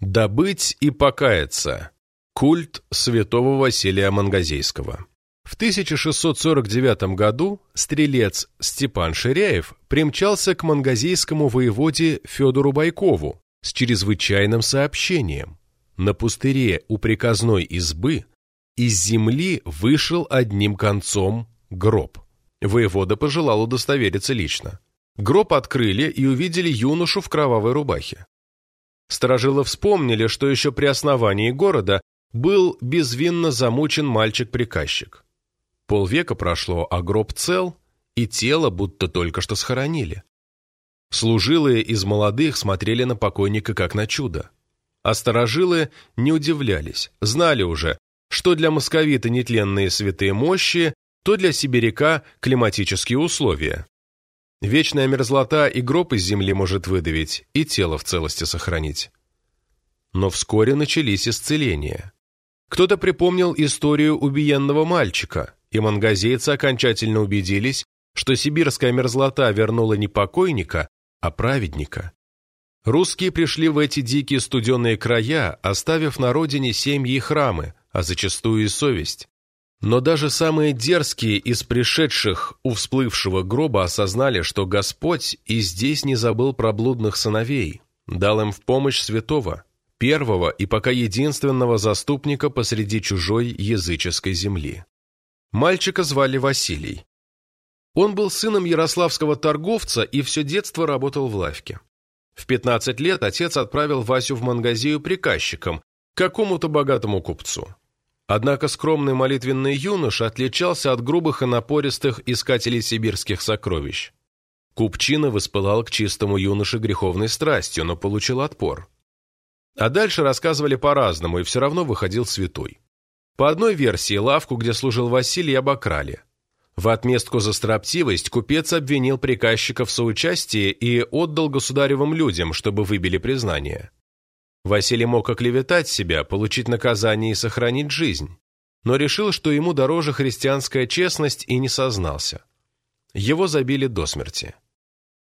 Добыть и покаяться. Культ святого Василия Мангазейского. В 1649 году стрелец Степан Ширяев примчался к мангазейскому воеводе Федору Байкову с чрезвычайным сообщением. На пустыре у приказной избы из земли вышел одним концом гроб. Воевода пожелал удостовериться лично. Гроб открыли и увидели юношу в кровавой рубахе. Сторожилы вспомнили, что еще при основании города был безвинно замучен мальчик-приказчик. Полвека прошло, а гроб цел, и тело будто только что схоронили. Служилые из молодых смотрели на покойника как на чудо. А сторожилы не удивлялись, знали уже, что для московита нетленные святые мощи, то для сибиряка климатические условия. Вечная мерзлота и гроб из земли может выдавить, и тело в целости сохранить. Но вскоре начались исцеления. Кто-то припомнил историю убиенного мальчика, и мангазейцы окончательно убедились, что сибирская мерзлота вернула не покойника, а праведника. Русские пришли в эти дикие студенные края, оставив на родине семьи и храмы, а зачастую и совесть. Но даже самые дерзкие из пришедших у всплывшего гроба осознали, что Господь и здесь не забыл про блудных сыновей, дал им в помощь святого, первого и пока единственного заступника посреди чужой языческой земли. Мальчика звали Василий. Он был сыном ярославского торговца и все детство работал в лавке. В 15 лет отец отправил Васю в Мангазию приказчиком, к какому-то богатому купцу. Однако скромный молитвенный юноша отличался от грубых и напористых искателей сибирских сокровищ. Купчина воспылал к чистому юноше греховной страстью, но получил отпор. А дальше рассказывали по-разному, и все равно выходил святой. По одной версии, лавку, где служил Василий, обокрали. В отместку за строптивость купец обвинил приказчика в соучастии и отдал государевым людям, чтобы выбили признание. Василий мог оклеветать себя, получить наказание и сохранить жизнь, но решил, что ему дороже христианская честность и не сознался. Его забили до смерти.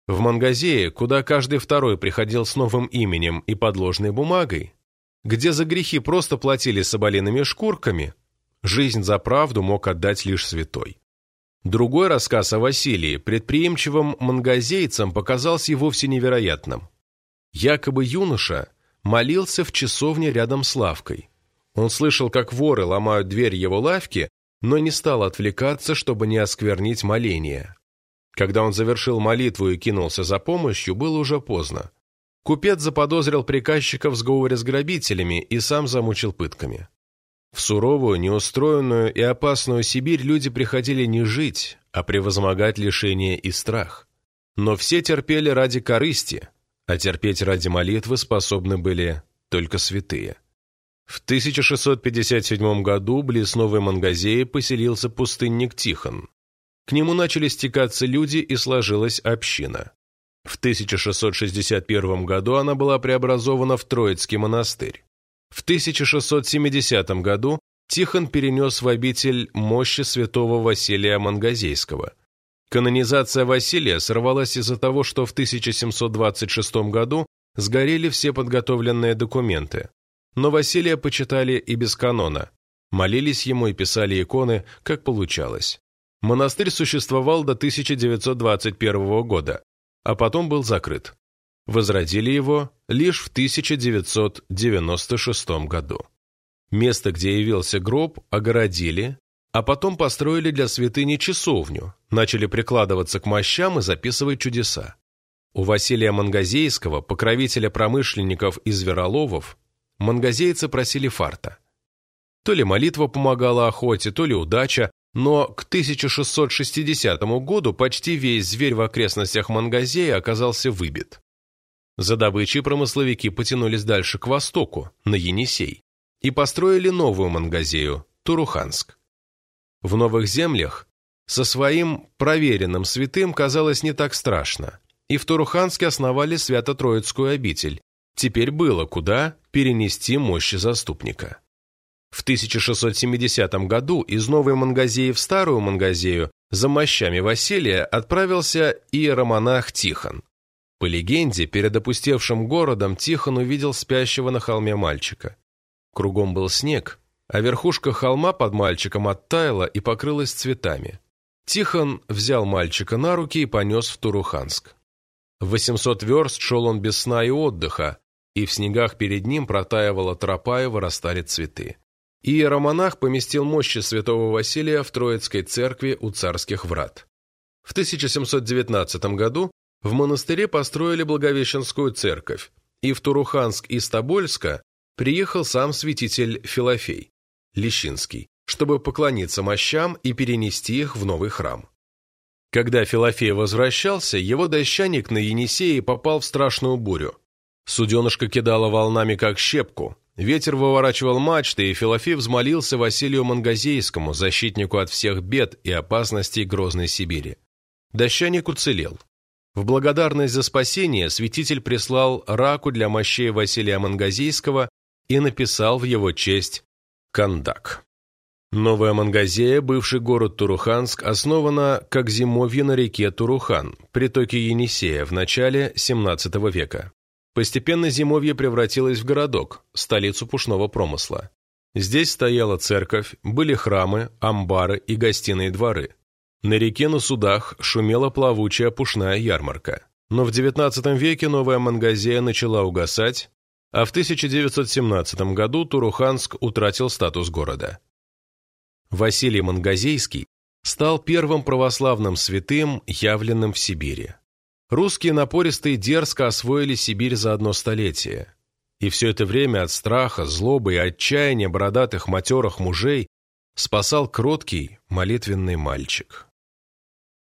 В Мангазее, куда каждый второй приходил с новым именем и подложной бумагой, где за грехи просто платили соболиными шкурками, жизнь за правду мог отдать лишь святой. Другой рассказ о Василии, предприимчивым мангазейцам, показался вовсе невероятным. Якобы юноша молился в часовне рядом с лавкой. Он слышал, как воры ломают дверь его лавки, но не стал отвлекаться, чтобы не осквернить моление. Когда он завершил молитву и кинулся за помощью, было уже поздно. Купец заподозрил приказчика в сговоре с грабителями и сам замучил пытками. В суровую, неустроенную и опасную Сибирь люди приходили не жить, а превозмогать лишение и страх. Но все терпели ради корысти, а терпеть ради молитвы способны были только святые. В 1657 году близ Новой Мангазеи поселился пустынник Тихон. К нему начали стекаться люди и сложилась община. В 1661 году она была преобразована в Троицкий монастырь. В 1670 году Тихон перенес в обитель мощи святого Василия Мангазейского – Канонизация Василия сорвалась из-за того, что в 1726 году сгорели все подготовленные документы. Но Василия почитали и без канона, молились ему и писали иконы, как получалось. Монастырь существовал до 1921 года, а потом был закрыт. Возродили его лишь в 1996 году. Место, где явился гроб, огородили, а потом построили для святыни часовню, начали прикладываться к мощам и записывать чудеса. У Василия Мангазейского, покровителя промышленников и звероловов, мангазейцы просили фарта. То ли молитва помогала охоте, то ли удача, но к 1660 году почти весь зверь в окрестностях Мангазея оказался выбит. За добычей промысловики потянулись дальше к востоку, на Енисей, и построили новую Мангазею, Туруханск. В новых землях со своим проверенным святым казалось не так страшно, и в Туруханске основали Свято-Троицкую обитель. Теперь было куда перенести мощи заступника. В 1670 году из Новой Мангазеи в Старую Мангазею за мощами Василия отправился иеромонах Тихон. По легенде, перед опустевшим городом Тихон увидел спящего на холме мальчика. Кругом был снег, а верхушка холма под мальчиком оттаяла и покрылась цветами. Тихон взял мальчика на руки и понес в Туруханск. В 800 верст шел он без сна и отдыха, и в снегах перед ним протаивала тропа и вырастали цветы. Иеромонах поместил мощи святого Василия в Троицкой церкви у царских врат. В 1719 году в монастыре построили Благовещенскую церковь, и в Туруханск из Тобольска приехал сам святитель Филофей, Лещинский, чтобы поклониться мощам и перенести их в новый храм. Когда Филофей возвращался, его дощаник на Енисее попал в страшную бурю. Суденышко кидало волнами как щепку, ветер выворачивал мачты, и Филофей взмолился Василию Мангазейскому, защитнику от всех бед и опасностей Грозной Сибири. Дощаник уцелел. В благодарность за спасение святитель прислал раку для мощей Василия Мангазейского и написал в его честь «Кандак». Новая Мангазея, бывший город Туруханск, основана как зимовье на реке Турухан, притоке Енисея, в начале XVII века. Постепенно зимовье превратилось в городок, столицу пушного промысла. Здесь стояла церковь, были храмы, амбары и гостиные дворы. На реке на судах шумела плавучая пушная ярмарка. Но в XIX веке новая Мангазея начала угасать, а в 1917 году Туруханск утратил статус города. Василий Мангазейский стал первым православным святым, явленным в Сибири. Русские напористые дерзко освоили Сибирь за одно столетие. И все это время от страха, злобы и отчаяния бородатых матерых мужей спасал кроткий молитвенный мальчик.